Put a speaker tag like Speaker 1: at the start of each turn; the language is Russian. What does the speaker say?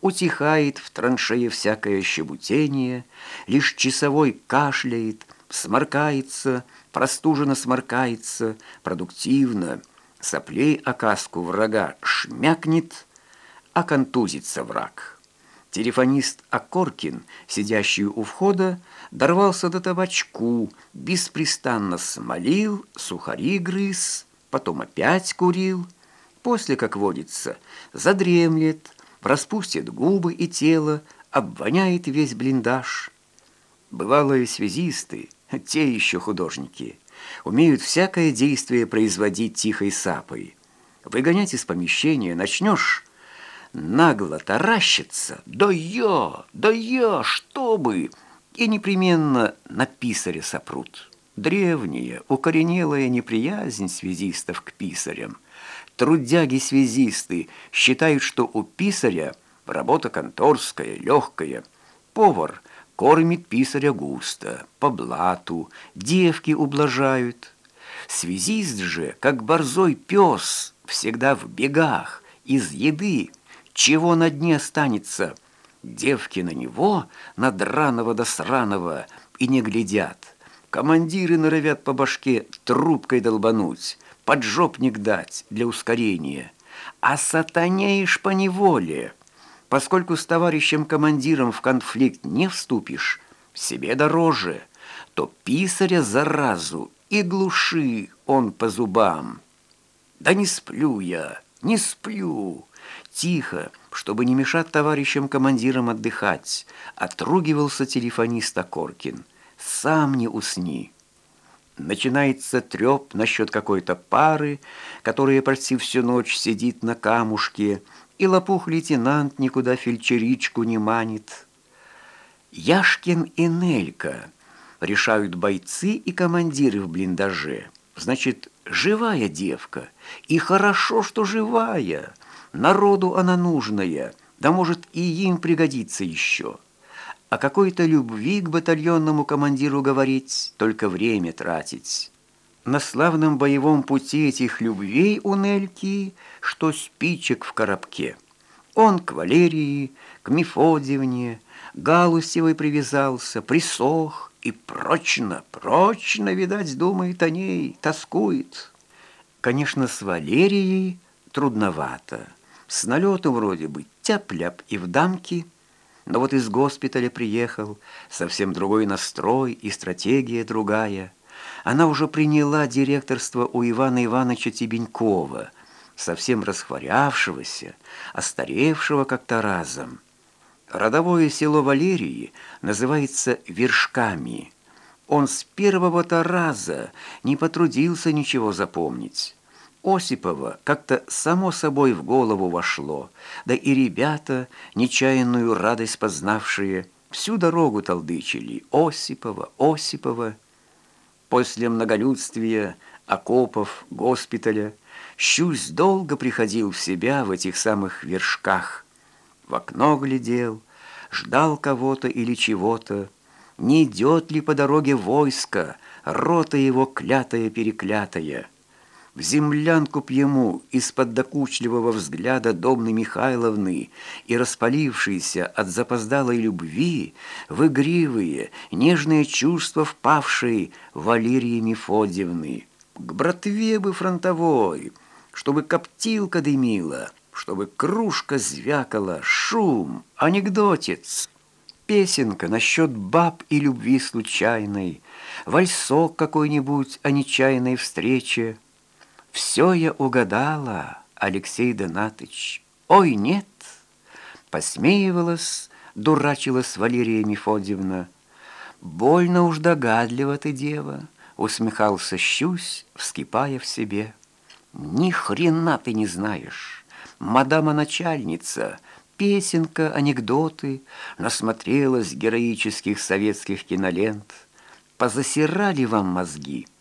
Speaker 1: Утихает в траншее всякое щебутение, Лишь часовой кашляет, сморкается, Простуженно сморкается, продуктивно, Соплей оказку врага шмякнет, А контузится враг. Телефонист Акоркин, сидящий у входа, дорвался до табачку, беспрестанно смолил, сухари грыз, потом опять курил. После, как водится, задремлет, распустит губы и тело, обвоняет весь блиндаж. Бывалые связисты, те еще художники, умеют всякое действие производить тихой сапой. Выгонять из помещения начнешь нагло таращится, да я, да я, чтобы, и непременно на писаря сопрут. Древняя, укоренелая неприязнь связистов к писарям. Трудяги-связисты считают, что у писаря работа конторская, легкая. Повар кормит писаря густо, по блату, девки ублажают. Связист же, как борзой пес, всегда в бегах, из еды, чего на дне останется? Девки на него, на драного до сраного, и не глядят. Командиры норовят по башке трубкой долбануть, поджопник дать для ускорения. А сатанеешь по неволе. Поскольку с товарищем-командиром в конфликт не вступишь, себе дороже, то писаря заразу и глуши он по зубам. Да не сплю я, не сплю. Тихо, чтобы не мешать товарищам-командирам отдыхать, отругивался телефонист Акоркин. «Сам не усни». Начинается треп насчет какой-то пары, которая почти всю ночь сидит на камушке, и лопух-лейтенант никуда фельдшеричку не манит. Яшкин и Нелька решают бойцы и командиры в блиндаже. Значит, живая девка, и хорошо, что живая – Народу она нужная, да может и им пригодится еще. А какой-то любви к батальонному командиру говорить, только время тратить. На славном боевом пути этих любвей у Нельки, что спичек в коробке. Он к Валерии, к Мефодиевне, Галусевой привязался, присох и прочно, прочно, видать, думает о ней, тоскует. Конечно, с Валерией трудновато. С налету вроде бы тяп-ляп и в дамки, но вот из госпиталя приехал, совсем другой настрой и стратегия другая. Она уже приняла директорство у Ивана Ивановича Тебенькова, совсем расхворявшегося, остаревшего как-то разом. Родовое село Валерии называется Вершками. Он с первого-то раза не потрудился ничего запомнить. Осипова как-то само собой в голову вошло, да и ребята, нечаянную радость познавшие, всю дорогу толдычили Осипова, Осипова. После многолюдствия, окопов, госпиталя, Щусь долго приходил в себя в этих самых вершках. В окно глядел, ждал кого-то или чего-то, не идет ли по дороге войско, рота его клятая-переклятая. В землянку б ему из-под докучливого взгляда Домны Михайловны и распалившиеся от запоздалой любви в игривые, нежные чувства впавшие Валерии Мефодьевны. К братве бы фронтовой, чтобы коптилка дымила, чтобы кружка звякала, шум, анекдотец. Песенка насчет баб и любви случайной, вальсок какой-нибудь о нечаянной встрече — все я угадала, Алексей Донатыч. Ой, нет, посмеивалась, дурачилась Валерия Мефодьевна. Больно уж догадлива ты, дева, усмехался Щусь, вскипая в себе. Ни хрена ты не знаешь, мадама-начальница, песенка, анекдоты, насмотрелась героических советских кинолент. Позасирали вам мозги —